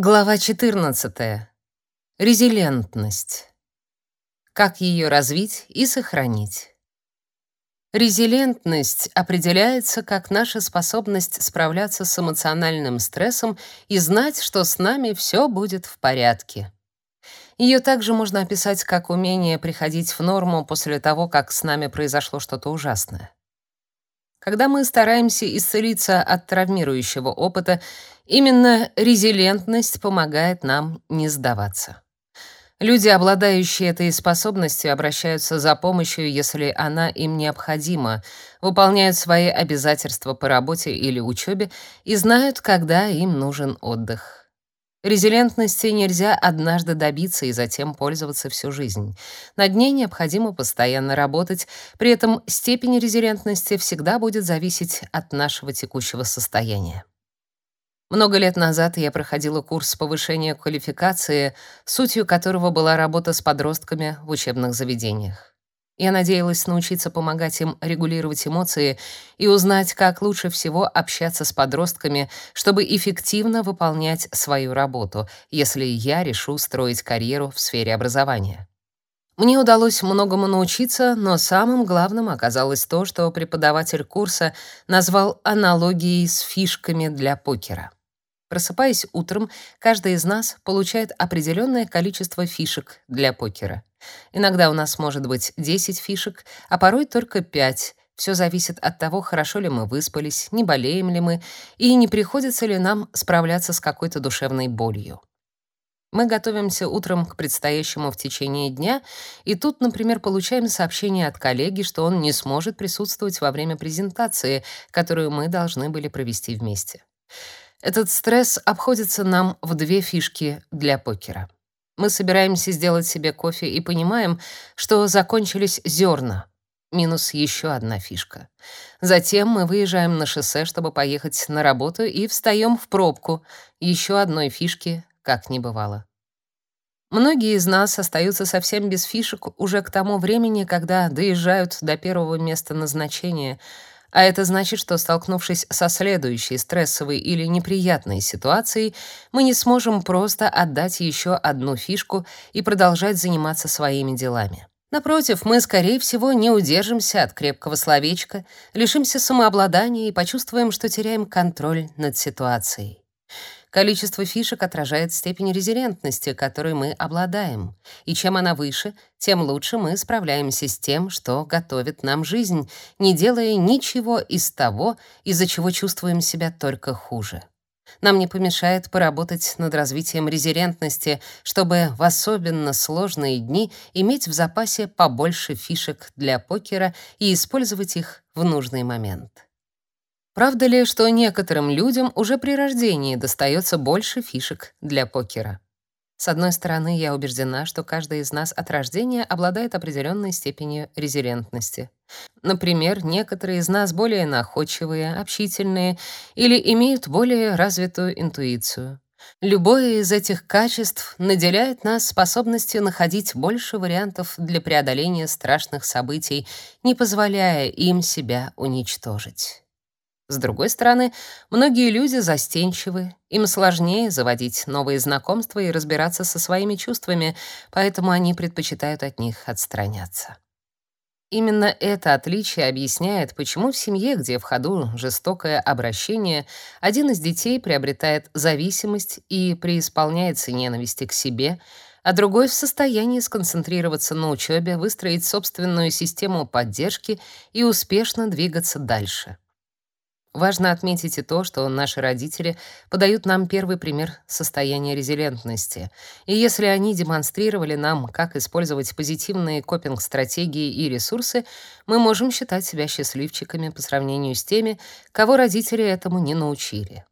Глава 14. Резилентность. Как ее развить и сохранить? Резилентность определяется как наша способность справляться с эмоциональным стрессом и знать, что с нами все будет в порядке. Ее также можно описать как умение приходить в норму после того, как с нами произошло что-то ужасное. Когда мы стараемся исцелиться от травмирующего опыта, именно резилентность помогает нам не сдаваться. Люди, обладающие этой способностью, обращаются за помощью, если она им необходима, выполняют свои обязательства по работе или учебе и знают, когда им нужен отдых. Резилентности нельзя однажды добиться и затем пользоваться всю жизнь. Над ней необходимо постоянно работать, при этом степень резилентности всегда будет зависеть от нашего текущего состояния. Много лет назад я проходила курс повышения квалификации, сутью которого была работа с подростками в учебных заведениях. Я надеялась научиться помогать им регулировать эмоции и узнать, как лучше всего общаться с подростками, чтобы эффективно выполнять свою работу, если я решу строить карьеру в сфере образования. Мне удалось многому научиться, но самым главным оказалось то, что преподаватель курса назвал аналогией с фишками для покера. Просыпаясь утром, каждый из нас получает определенное количество фишек для покера. Иногда у нас может быть 10 фишек, а порой только 5. Все зависит от того, хорошо ли мы выспались, не болеем ли мы и не приходится ли нам справляться с какой-то душевной болью. Мы готовимся утром к предстоящему в течение дня, и тут, например, получаем сообщение от коллеги, что он не сможет присутствовать во время презентации, которую мы должны были провести вместе. Этот стресс обходится нам в две фишки для покера. Мы собираемся сделать себе кофе и понимаем, что закончились зерна. Минус еще одна фишка. Затем мы выезжаем на шоссе, чтобы поехать на работу, и встаем в пробку. Еще одной фишки как не бывало. Многие из нас остаются совсем без фишек уже к тому времени, когда доезжают до первого места назначения — а это значит, что столкнувшись со следующей стрессовой или неприятной ситуацией, мы не сможем просто отдать еще одну фишку и продолжать заниматься своими делами. Напротив, мы, скорее всего, не удержимся от крепкого словечка, лишимся самообладания и почувствуем, что теряем контроль над ситуацией. Количество фишек отражает степень резилентности, которой мы обладаем. И чем она выше, тем лучше мы справляемся с тем, что готовит нам жизнь, не делая ничего из того, из-за чего чувствуем себя только хуже. Нам не помешает поработать над развитием резилентности, чтобы в особенно сложные дни иметь в запасе побольше фишек для покера и использовать их в нужный момент. Правда ли, что некоторым людям уже при рождении достается больше фишек для покера? С одной стороны, я убеждена, что каждый из нас от рождения обладает определенной степенью резилентности. Например, некоторые из нас более находчивые, общительные или имеют более развитую интуицию. Любое из этих качеств наделяет нас способностью находить больше вариантов для преодоления страшных событий, не позволяя им себя уничтожить. С другой стороны, многие люди застенчивы, им сложнее заводить новые знакомства и разбираться со своими чувствами, поэтому они предпочитают от них отстраняться. Именно это отличие объясняет, почему в семье, где в ходу жестокое обращение, один из детей приобретает зависимость и преисполняется ненависти к себе, а другой в состоянии сконцентрироваться на учебе, выстроить собственную систему поддержки и успешно двигаться дальше. Важно отметить и то, что наши родители подают нам первый пример состояния резилентности. И если они демонстрировали нам, как использовать позитивные копинг-стратегии и ресурсы, мы можем считать себя счастливчиками по сравнению с теми, кого родители этому не научили.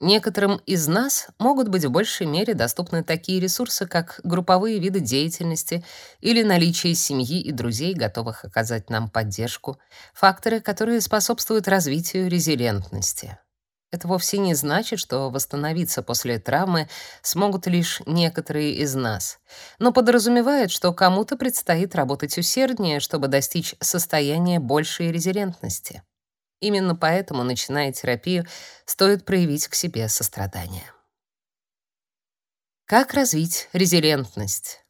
Некоторым из нас могут быть в большей мере доступны такие ресурсы, как групповые виды деятельности или наличие семьи и друзей, готовых оказать нам поддержку, факторы, которые способствуют развитию резилентности. Это вовсе не значит, что восстановиться после травмы смогут лишь некоторые из нас, но подразумевает, что кому-то предстоит работать усерднее, чтобы достичь состояния большей резилентности. Именно поэтому, начиная терапию, стоит проявить к себе сострадание. Как развить резилентность?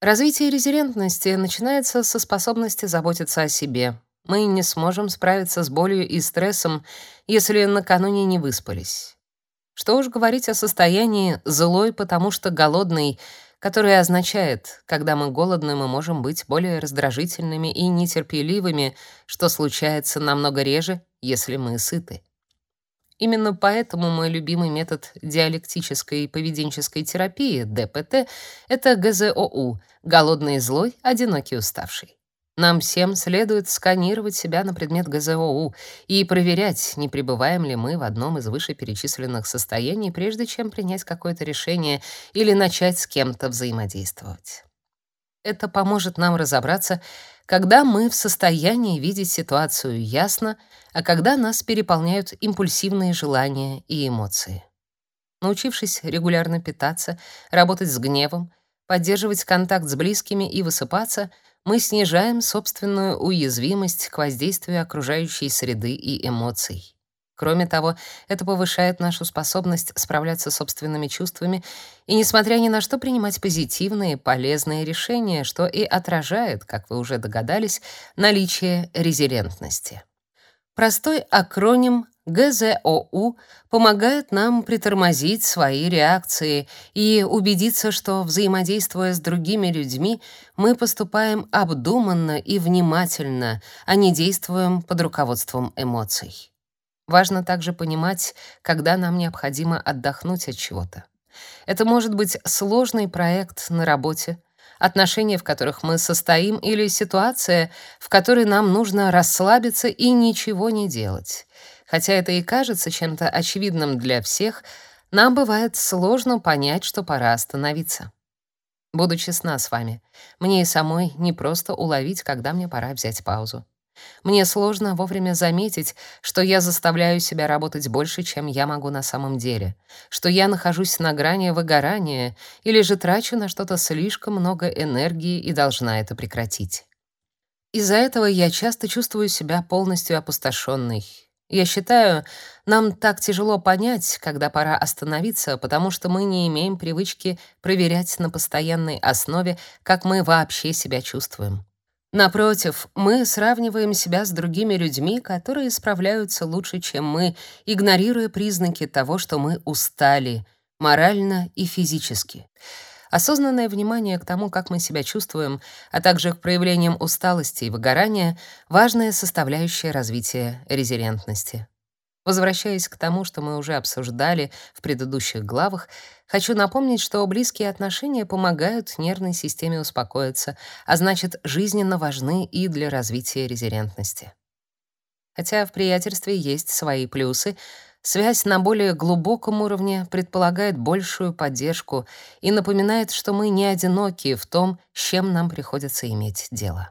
Развитие резилентности начинается со способности заботиться о себе. Мы не сможем справиться с болью и стрессом, если накануне не выспались. Что уж говорить о состоянии «злой, потому что голодный», которое означает, когда мы голодны, мы можем быть более раздражительными и нетерпеливыми, что случается намного реже, если мы сыты. Именно поэтому мой любимый метод диалектической поведенческой терапии, ДПТ, это ГЗОУ — голодный злой, одинокий уставший. Нам всем следует сканировать себя на предмет ГЗОУ и проверять, не пребываем ли мы в одном из вышеперечисленных состояний, прежде чем принять какое-то решение или начать с кем-то взаимодействовать. Это поможет нам разобраться, когда мы в состоянии видеть ситуацию ясно, а когда нас переполняют импульсивные желания и эмоции. Научившись регулярно питаться, работать с гневом, поддерживать контакт с близкими и высыпаться, мы снижаем собственную уязвимость к воздействию окружающей среды и эмоций. Кроме того, это повышает нашу способность справляться с собственными чувствами и, несмотря ни на что, принимать позитивные, полезные решения, что и отражает, как вы уже догадались, наличие резилентности. Простой акроним ГЗОУ помогает нам притормозить свои реакции и убедиться, что, взаимодействуя с другими людьми, мы поступаем обдуманно и внимательно, а не действуем под руководством эмоций. Важно также понимать, когда нам необходимо отдохнуть от чего-то. Это может быть сложный проект на работе, отношения, в которых мы состоим, или ситуация, в которой нам нужно расслабиться и ничего не делать. Хотя это и кажется чем-то очевидным для всех, нам бывает сложно понять, что пора остановиться. Буду честна с вами, мне и самой не просто уловить, когда мне пора взять паузу. Мне сложно вовремя заметить, что я заставляю себя работать больше, чем я могу на самом деле, что я нахожусь на грани выгорания или же трачу на что-то слишком много энергии и должна это прекратить. Из-за этого я часто чувствую себя полностью опустошенной. Я считаю, нам так тяжело понять, когда пора остановиться, потому что мы не имеем привычки проверять на постоянной основе, как мы вообще себя чувствуем. Напротив, мы сравниваем себя с другими людьми, которые справляются лучше, чем мы, игнорируя признаки того, что мы устали, морально и физически. Осознанное внимание к тому, как мы себя чувствуем, а также к проявлениям усталости и выгорания — важная составляющая развития резилентности. Возвращаясь к тому, что мы уже обсуждали в предыдущих главах, хочу напомнить, что близкие отношения помогают нервной системе успокоиться, а значит, жизненно важны и для развития резилентности. Хотя в приятельстве есть свои плюсы, связь на более глубоком уровне предполагает большую поддержку и напоминает, что мы не одиноки в том, с чем нам приходится иметь дело.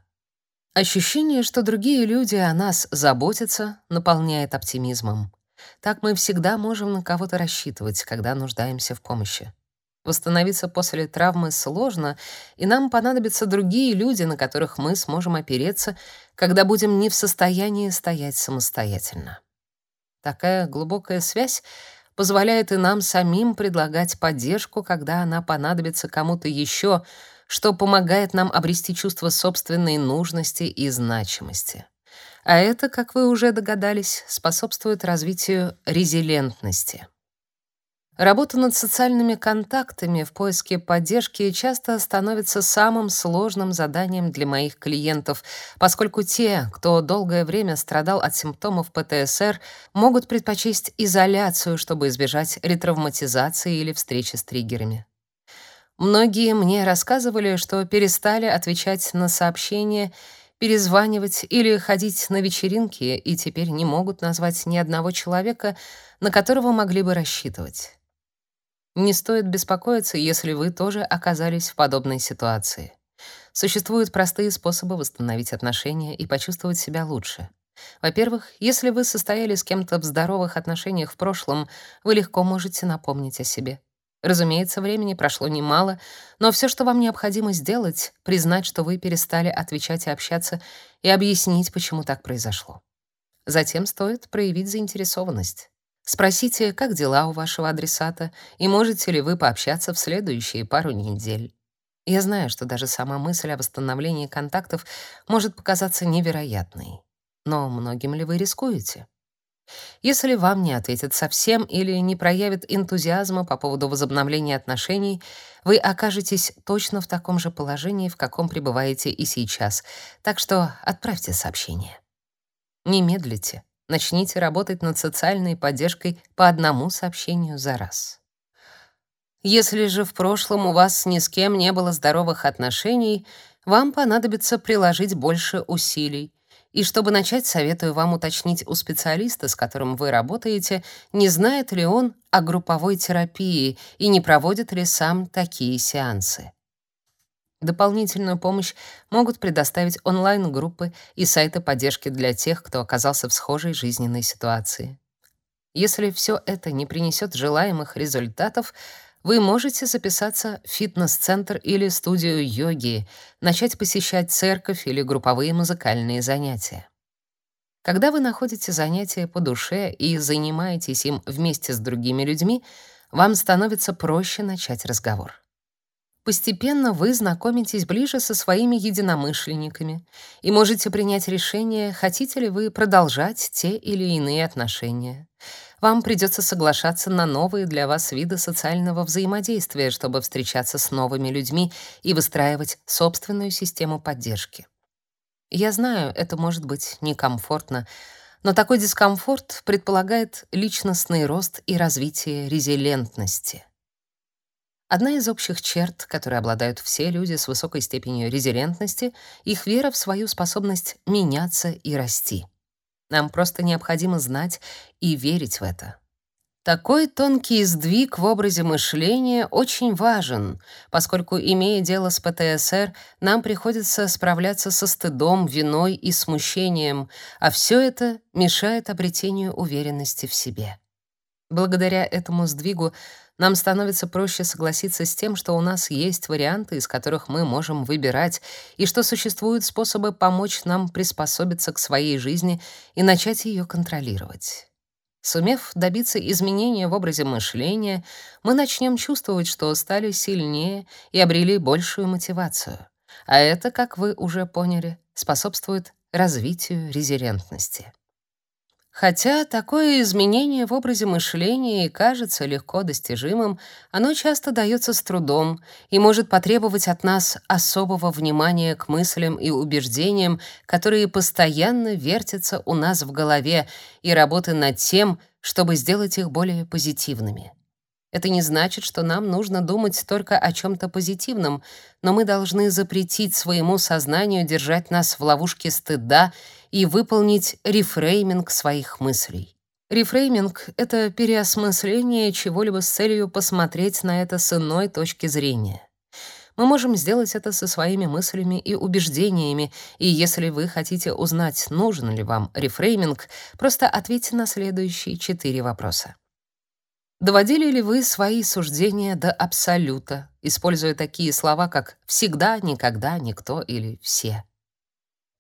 Ощущение, что другие люди о нас заботятся, наполняет оптимизмом. Так мы всегда можем на кого-то рассчитывать, когда нуждаемся в помощи. Восстановиться после травмы сложно, и нам понадобятся другие люди, на которых мы сможем опереться, когда будем не в состоянии стоять самостоятельно. Такая глубокая связь позволяет и нам самим предлагать поддержку, когда она понадобится кому-то еще, что помогает нам обрести чувство собственной нужности и значимости. А это, как вы уже догадались, способствует развитию резилентности. Работа над социальными контактами в поиске поддержки часто становится самым сложным заданием для моих клиентов, поскольку те, кто долгое время страдал от симптомов ПТСР, могут предпочесть изоляцию, чтобы избежать ретравматизации или встречи с триггерами. Многие мне рассказывали, что перестали отвечать на сообщения, перезванивать или ходить на вечеринки и теперь не могут назвать ни одного человека, на которого могли бы рассчитывать. Не стоит беспокоиться, если вы тоже оказались в подобной ситуации. Существуют простые способы восстановить отношения и почувствовать себя лучше. Во-первых, если вы состояли с кем-то в здоровых отношениях в прошлом, вы легко можете напомнить о себе. Разумеется, времени прошло немало, но все, что вам необходимо сделать, признать, что вы перестали отвечать и общаться, и объяснить, почему так произошло. Затем стоит проявить заинтересованность. Спросите, как дела у вашего адресата и можете ли вы пообщаться в следующие пару недель. Я знаю, что даже сама мысль о восстановлении контактов может показаться невероятной. Но многим ли вы рискуете? Если вам не ответят совсем или не проявят энтузиазма по поводу возобновления отношений, вы окажетесь точно в таком же положении, в каком пребываете и сейчас. Так что отправьте сообщение. Не медлите. Начните работать над социальной поддержкой по одному сообщению за раз. Если же в прошлом у вас ни с кем не было здоровых отношений, вам понадобится приложить больше усилий, и чтобы начать, советую вам уточнить у специалиста, с которым вы работаете, не знает ли он о групповой терапии и не проводит ли сам такие сеансы. Дополнительную помощь могут предоставить онлайн-группы и сайты поддержки для тех, кто оказался в схожей жизненной ситуации. Если все это не принесет желаемых результатов, вы можете записаться в фитнес-центр или студию йоги, начать посещать церковь или групповые музыкальные занятия. Когда вы находите занятие по душе и занимаетесь им вместе с другими людьми, вам становится проще начать разговор. Постепенно вы знакомитесь ближе со своими единомышленниками и можете принять решение, хотите ли вы продолжать те или иные отношения вам придется соглашаться на новые для вас виды социального взаимодействия, чтобы встречаться с новыми людьми и выстраивать собственную систему поддержки. Я знаю, это может быть некомфортно, но такой дискомфорт предполагает личностный рост и развитие резилентности. Одна из общих черт, которые обладают все люди с высокой степенью резилентности, их вера в свою способность меняться и расти. Нам просто необходимо знать и верить в это. Такой тонкий сдвиг в образе мышления очень важен, поскольку, имея дело с ПТСР, нам приходится справляться со стыдом, виной и смущением, а все это мешает обретению уверенности в себе. Благодаря этому сдвигу нам становится проще согласиться с тем, что у нас есть варианты, из которых мы можем выбирать, и что существуют способы помочь нам приспособиться к своей жизни и начать ее контролировать. Сумев добиться изменения в образе мышления, мы начнем чувствовать, что стали сильнее и обрели большую мотивацию. А это, как вы уже поняли, способствует развитию резилентности. Хотя такое изменение в образе мышления и кажется легко достижимым, оно часто дается с трудом и может потребовать от нас особого внимания к мыслям и убеждениям, которые постоянно вертятся у нас в голове, и работы над тем, чтобы сделать их более позитивными. Это не значит, что нам нужно думать только о чем то позитивном, но мы должны запретить своему сознанию держать нас в ловушке стыда и выполнить рефрейминг своих мыслей. Рефрейминг — это переосмысление чего-либо с целью посмотреть на это с иной точки зрения. Мы можем сделать это со своими мыслями и убеждениями, и если вы хотите узнать, нужен ли вам рефрейминг, просто ответьте на следующие четыре вопроса. Доводили ли вы свои суждения до абсолюта, используя такие слова, как «всегда», «никогда», «никто» или «все»?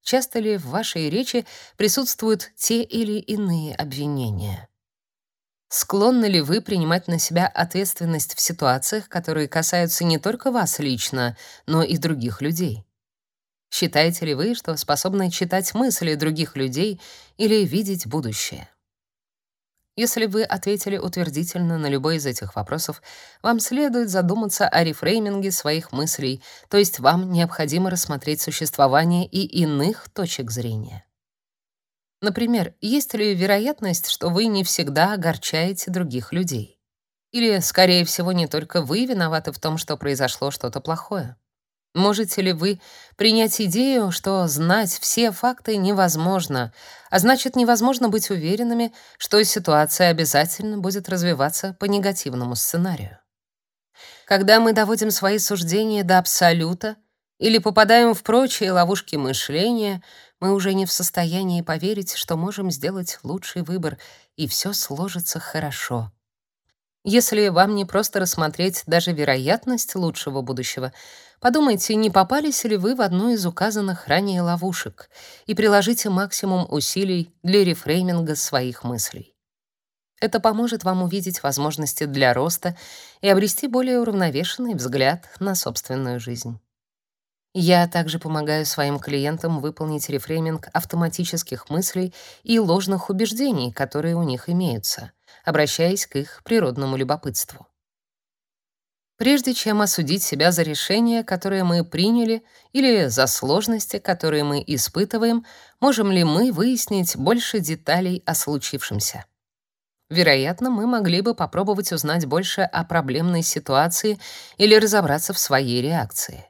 Часто ли в вашей речи присутствуют те или иные обвинения? Склонны ли вы принимать на себя ответственность в ситуациях, которые касаются не только вас лично, но и других людей? Считаете ли вы, что способны читать мысли других людей или видеть будущее? Если вы ответили утвердительно на любой из этих вопросов, вам следует задуматься о рефрейминге своих мыслей, то есть вам необходимо рассмотреть существование и иных точек зрения. Например, есть ли вероятность, что вы не всегда огорчаете других людей? Или, скорее всего, не только вы виноваты в том, что произошло что-то плохое? Можете ли вы принять идею, что знать все факты невозможно, а значит, невозможно быть уверенными, что ситуация обязательно будет развиваться по негативному сценарию? Когда мы доводим свои суждения до абсолюта или попадаем в прочие ловушки мышления, мы уже не в состоянии поверить, что можем сделать лучший выбор, и все сложится хорошо. Если вам не просто рассмотреть даже вероятность лучшего будущего, подумайте, не попались ли вы в одну из указанных ранее ловушек, и приложите максимум усилий для рефрейминга своих мыслей. Это поможет вам увидеть возможности для роста и обрести более уравновешенный взгляд на собственную жизнь. Я также помогаю своим клиентам выполнить рефрейминг автоматических мыслей и ложных убеждений, которые у них имеются, обращаясь к их природному любопытству. Прежде чем осудить себя за решения, которые мы приняли, или за сложности, которые мы испытываем, можем ли мы выяснить больше деталей о случившемся? Вероятно, мы могли бы попробовать узнать больше о проблемной ситуации или разобраться в своей реакции.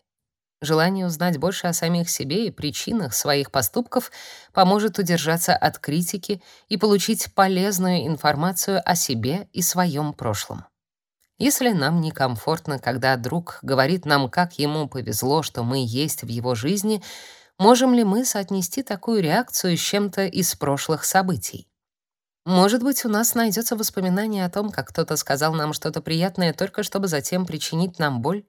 Желание узнать больше о самих себе и причинах своих поступков поможет удержаться от критики и получить полезную информацию о себе и своем прошлом. Если нам некомфортно, когда друг говорит нам, как ему повезло, что мы есть в его жизни, можем ли мы соотнести такую реакцию с чем-то из прошлых событий? Может быть, у нас найдется воспоминание о том, как кто-то сказал нам что-то приятное только чтобы затем причинить нам боль?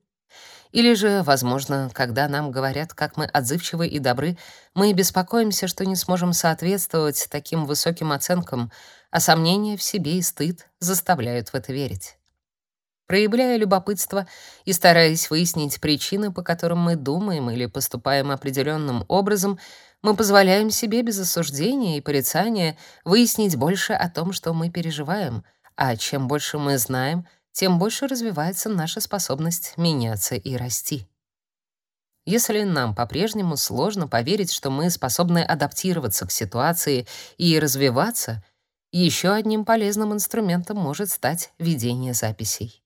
Или же, возможно, когда нам говорят, как мы отзывчивы и добры, мы беспокоимся, что не сможем соответствовать таким высоким оценкам, а сомнения в себе и стыд заставляют в это верить. Проявляя любопытство и стараясь выяснить причины, по которым мы думаем или поступаем определенным образом, мы позволяем себе без осуждения и порицания выяснить больше о том, что мы переживаем, а чем больше мы знаем, тем больше развивается наша способность меняться и расти. Если нам по-прежнему сложно поверить, что мы способны адаптироваться к ситуации и развиваться, еще одним полезным инструментом может стать ведение записей.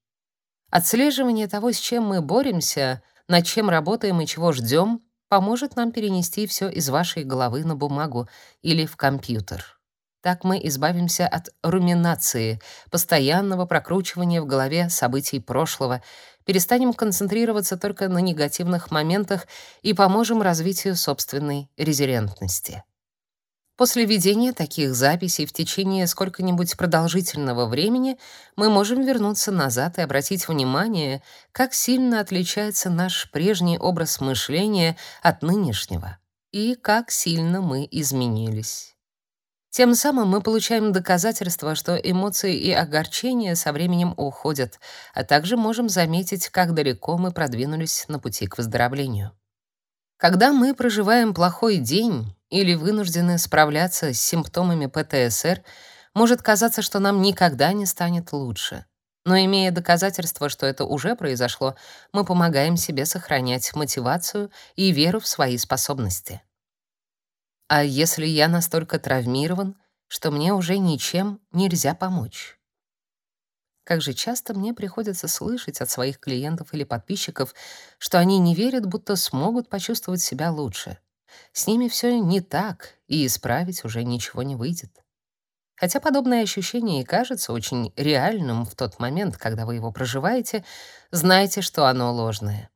Отслеживание того, с чем мы боремся, над чем работаем и чего ждем, поможет нам перенести все из вашей головы на бумагу или в компьютер. Так мы избавимся от руминации, постоянного прокручивания в голове событий прошлого, перестанем концентрироваться только на негативных моментах и поможем развитию собственной резилентности. После ведения таких записей в течение сколько-нибудь продолжительного времени мы можем вернуться назад и обратить внимание, как сильно отличается наш прежний образ мышления от нынешнего и как сильно мы изменились. Тем самым мы получаем доказательство, что эмоции и огорчения со временем уходят, а также можем заметить, как далеко мы продвинулись на пути к выздоровлению. Когда мы проживаем плохой день или вынуждены справляться с симптомами ПТСР, может казаться, что нам никогда не станет лучше. Но имея доказательства, что это уже произошло, мы помогаем себе сохранять мотивацию и веру в свои способности. А если я настолько травмирован, что мне уже ничем нельзя помочь? Как же часто мне приходится слышать от своих клиентов или подписчиков, что они не верят, будто смогут почувствовать себя лучше. С ними все не так, и исправить уже ничего не выйдет. Хотя подобное ощущение и кажется очень реальным в тот момент, когда вы его проживаете, знайте, что оно ложное.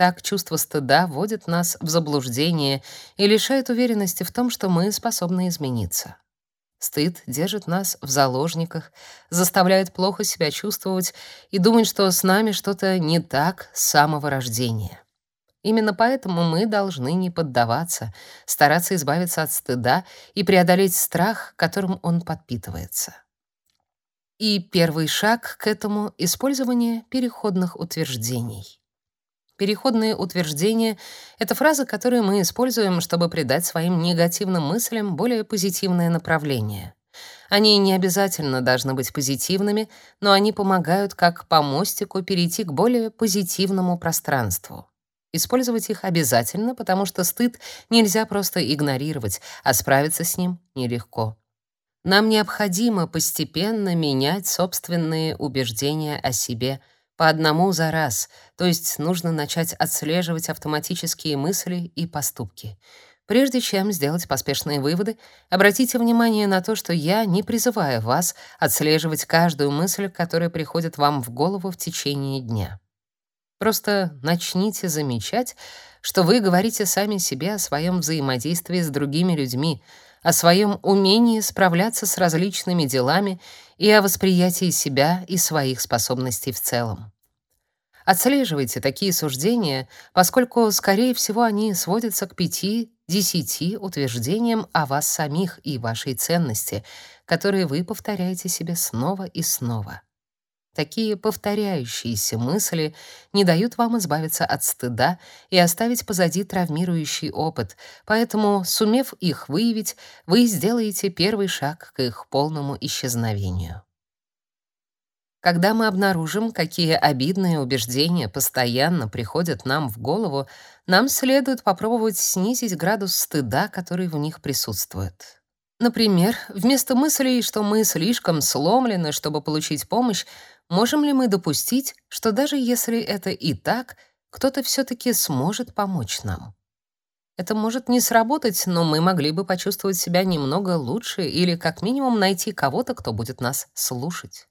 Так чувство стыда вводит нас в заблуждение и лишает уверенности в том, что мы способны измениться. Стыд держит нас в заложниках, заставляет плохо себя чувствовать и думать, что с нами что-то не так с самого рождения. Именно поэтому мы должны не поддаваться, стараться избавиться от стыда и преодолеть страх, которым он подпитывается. И первый шаг к этому — использование переходных утверждений. Переходные утверждения — это фразы, которые мы используем, чтобы придать своим негативным мыслям более позитивное направление. Они не обязательно должны быть позитивными, но они помогают как по мостику перейти к более позитивному пространству. Использовать их обязательно, потому что стыд нельзя просто игнорировать, а справиться с ним нелегко. Нам необходимо постепенно менять собственные убеждения о себе — по одному за раз, то есть нужно начать отслеживать автоматические мысли и поступки. Прежде чем сделать поспешные выводы, обратите внимание на то, что я не призываю вас отслеживать каждую мысль, которая приходит вам в голову в течение дня. Просто начните замечать, что вы говорите сами себе о своем взаимодействии с другими людьми, о своем умении справляться с различными делами и о восприятии себя и своих способностей в целом. Отслеживайте такие суждения, поскольку, скорее всего, они сводятся к 5-10 десяти утверждениям о вас самих и вашей ценности, которые вы повторяете себе снова и снова. Такие повторяющиеся мысли не дают вам избавиться от стыда и оставить позади травмирующий опыт, поэтому, сумев их выявить, вы сделаете первый шаг к их полному исчезновению. Когда мы обнаружим, какие обидные убеждения постоянно приходят нам в голову, нам следует попробовать снизить градус стыда, который в них присутствует. Например, вместо мыслей, что мы слишком сломлены, чтобы получить помощь, можем ли мы допустить, что даже если это и так, кто-то все таки сможет помочь нам? Это может не сработать, но мы могли бы почувствовать себя немного лучше или как минимум найти кого-то, кто будет нас слушать.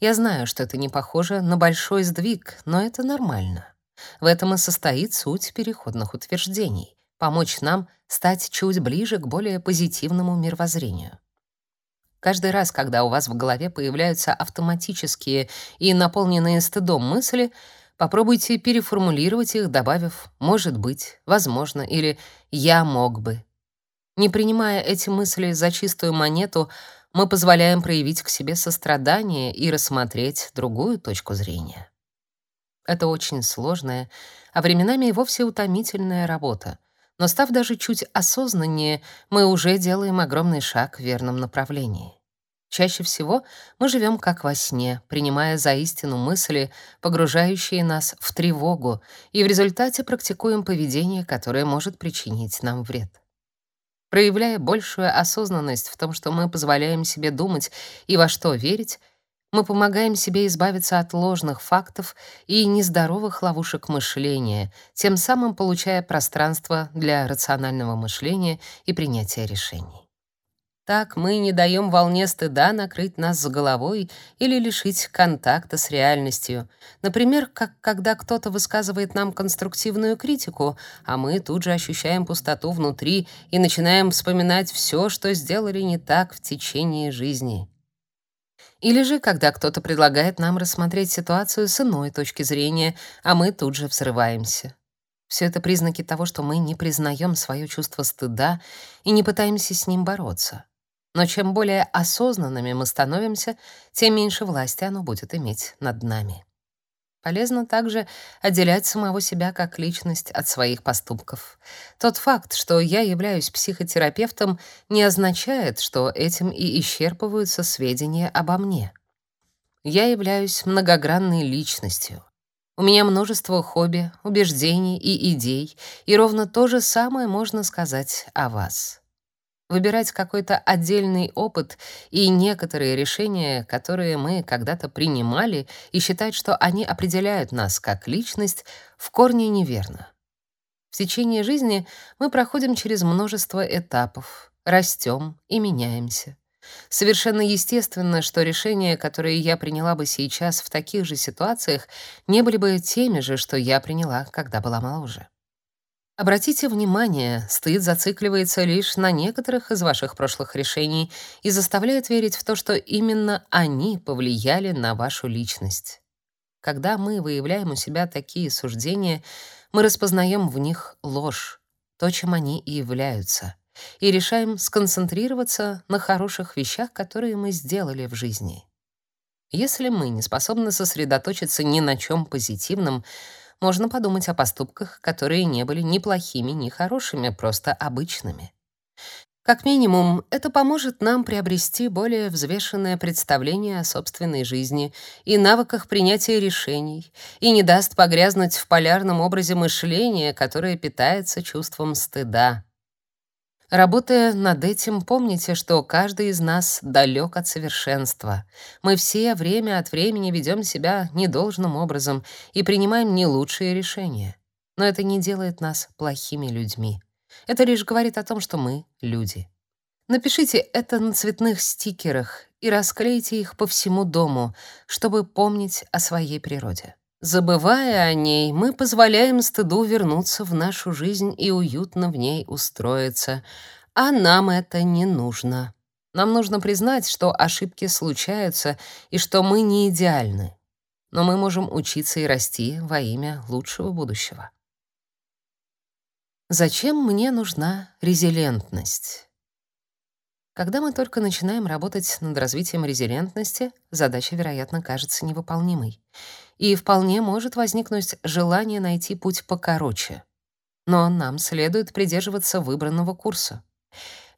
Я знаю, что это не похоже на большой сдвиг, но это нормально. В этом и состоит суть переходных утверждений — помочь нам стать чуть ближе к более позитивному мировоззрению. Каждый раз, когда у вас в голове появляются автоматические и наполненные стыдом мысли, попробуйте переформулировать их, добавив «может быть», «возможно» или «я мог бы». Не принимая эти мысли за чистую монету, мы позволяем проявить к себе сострадание и рассмотреть другую точку зрения. Это очень сложная, а временами и вовсе утомительная работа. Но став даже чуть осознаннее, мы уже делаем огромный шаг в верном направлении. Чаще всего мы живем как во сне, принимая за истину мысли, погружающие нас в тревогу, и в результате практикуем поведение, которое может причинить нам вред. Проявляя большую осознанность в том, что мы позволяем себе думать и во что верить, мы помогаем себе избавиться от ложных фактов и нездоровых ловушек мышления, тем самым получая пространство для рационального мышления и принятия решений. Так мы не даем волне стыда накрыть нас с головой или лишить контакта с реальностью. Например, как когда кто-то высказывает нам конструктивную критику, а мы тут же ощущаем пустоту внутри и начинаем вспоминать все, что сделали не так в течение жизни. Или же, когда кто-то предлагает нам рассмотреть ситуацию с иной точки зрения, а мы тут же взрываемся. Все это признаки того, что мы не признаем свое чувство стыда и не пытаемся с ним бороться. Но чем более осознанными мы становимся, тем меньше власти оно будет иметь над нами. Полезно также отделять самого себя как личность от своих поступков. Тот факт, что я являюсь психотерапевтом, не означает, что этим и исчерпываются сведения обо мне. Я являюсь многогранной личностью. У меня множество хобби, убеждений и идей, и ровно то же самое можно сказать о вас выбирать какой-то отдельный опыт и некоторые решения, которые мы когда-то принимали, и считать, что они определяют нас как личность, в корне неверно. В течение жизни мы проходим через множество этапов, растем и меняемся. Совершенно естественно, что решения, которые я приняла бы сейчас в таких же ситуациях, не были бы теми же, что я приняла, когда была моложе. Обратите внимание, стыд зацикливается лишь на некоторых из ваших прошлых решений и заставляет верить в то, что именно они повлияли на вашу личность. Когда мы выявляем у себя такие суждения, мы распознаем в них ложь, то, чем они и являются, и решаем сконцентрироваться на хороших вещах, которые мы сделали в жизни. Если мы не способны сосредоточиться ни на чем позитивном, можно подумать о поступках, которые не были ни плохими, ни хорошими, просто обычными. Как минимум, это поможет нам приобрести более взвешенное представление о собственной жизни и навыках принятия решений, и не даст погрязнуть в полярном образе мышления, которое питается чувством стыда. Работая над этим, помните, что каждый из нас далек от совершенства. Мы все время от времени ведем себя недолжным образом и принимаем не лучшие решения. Но это не делает нас плохими людьми. Это лишь говорит о том, что мы люди. Напишите это на цветных стикерах и расклейте их по всему дому, чтобы помнить о своей природе. Забывая о ней, мы позволяем стыду вернуться в нашу жизнь и уютно в ней устроиться, а нам это не нужно. Нам нужно признать, что ошибки случаются и что мы не идеальны. Но мы можем учиться и расти во имя лучшего будущего. Зачем мне нужна резилентность? Когда мы только начинаем работать над развитием резилентности, задача, вероятно, кажется невыполнимой. И вполне может возникнуть желание найти путь покороче. Но нам следует придерживаться выбранного курса.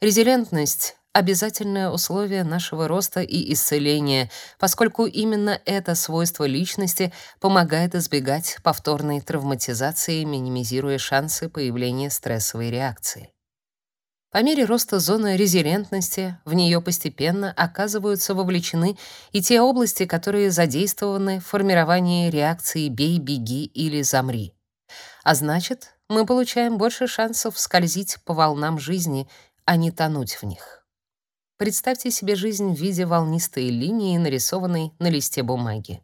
Резилентность обязательное условие нашего роста и исцеления, поскольку именно это свойство личности помогает избегать повторной травматизации, минимизируя шансы появления стрессовой реакции. По мере роста зоны резилентности в нее постепенно оказываются вовлечены и те области, которые задействованы в формировании реакции «бей, беги» или «замри». А значит, мы получаем больше шансов скользить по волнам жизни, а не тонуть в них. Представьте себе жизнь в виде волнистой линии, нарисованной на листе бумаги.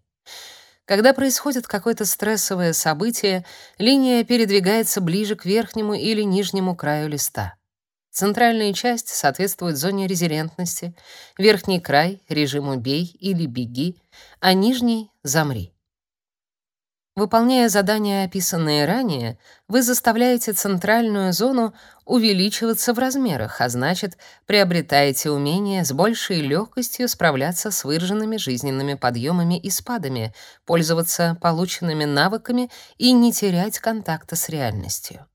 Когда происходит какое-то стрессовое событие, линия передвигается ближе к верхнему или нижнему краю листа. Центральная часть соответствует зоне резилентности, верхний край — режиму «бей» или «беги», а нижний — «замри». Выполняя задания, описанные ранее, вы заставляете центральную зону увеличиваться в размерах, а значит, приобретаете умение с большей легкостью справляться с выраженными жизненными подъемами и спадами, пользоваться полученными навыками и не терять контакта с реальностью.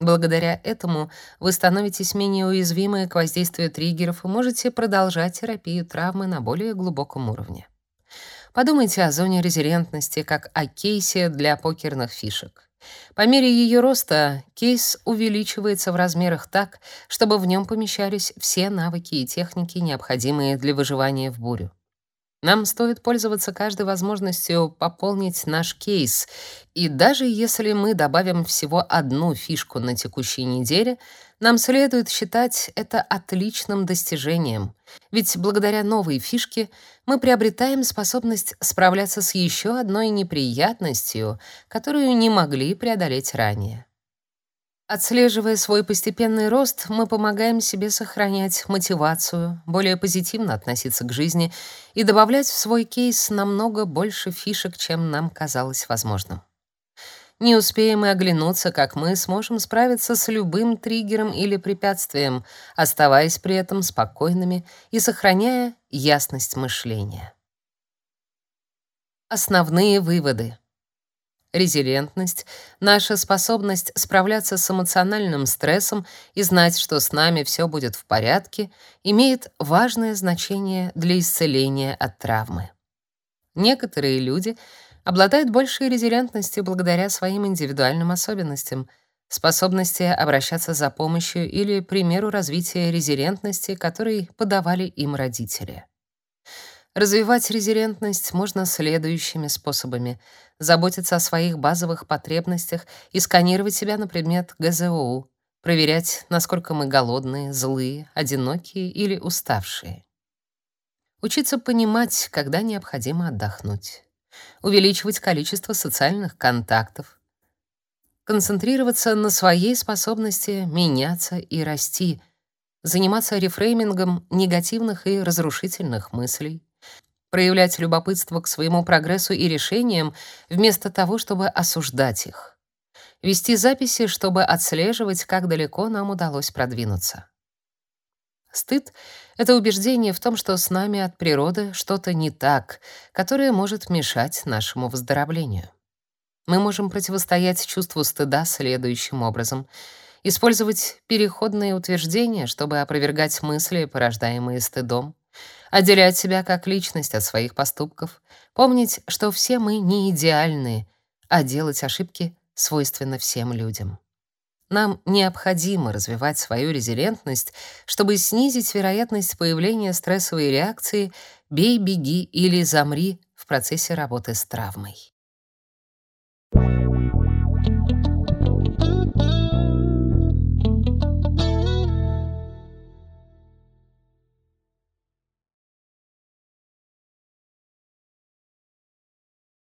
Благодаря этому вы становитесь менее уязвимы к воздействию триггеров и можете продолжать терапию травмы на более глубоком уровне. Подумайте о зоне резилентности как о кейсе для покерных фишек. По мере ее роста кейс увеличивается в размерах так, чтобы в нем помещались все навыки и техники, необходимые для выживания в бурю. Нам стоит пользоваться каждой возможностью пополнить наш кейс, и даже если мы добавим всего одну фишку на текущей неделе, нам следует считать это отличным достижением, ведь благодаря новой фишке мы приобретаем способность справляться с еще одной неприятностью, которую не могли преодолеть ранее. Отслеживая свой постепенный рост, мы помогаем себе сохранять мотивацию, более позитивно относиться к жизни и добавлять в свой кейс намного больше фишек, чем нам казалось возможным. Не успеем мы оглянуться, как мы сможем справиться с любым триггером или препятствием, оставаясь при этом спокойными и сохраняя ясность мышления. Основные выводы. Резилентность — наша способность справляться с эмоциональным стрессом и знать, что с нами все будет в порядке, имеет важное значение для исцеления от травмы. Некоторые люди обладают большей резилентностью благодаря своим индивидуальным особенностям, способности обращаться за помощью или примеру развития резилентности, который подавали им родители. Развивать резилентность можно следующими способами: заботиться о своих базовых потребностях и сканировать себя на предмет ГЗОУ, проверять, насколько мы голодные, злые, одинокие или уставшие. Учиться понимать, когда необходимо отдохнуть. Увеличивать количество социальных контактов. Концентрироваться на своей способности меняться и расти. Заниматься рефреймингом негативных и разрушительных мыслей проявлять любопытство к своему прогрессу и решениям, вместо того, чтобы осуждать их. Вести записи, чтобы отслеживать, как далеко нам удалось продвинуться. Стыд — это убеждение в том, что с нами от природы что-то не так, которое может мешать нашему выздоровлению. Мы можем противостоять чувству стыда следующим образом — использовать переходные утверждения, чтобы опровергать мысли, порождаемые стыдом, отделять себя как личность от своих поступков, помнить, что все мы не идеальны, а делать ошибки свойственно всем людям. Нам необходимо развивать свою резилентность, чтобы снизить вероятность появления стрессовой реакции «бей, беги» или «замри» в процессе работы с травмой.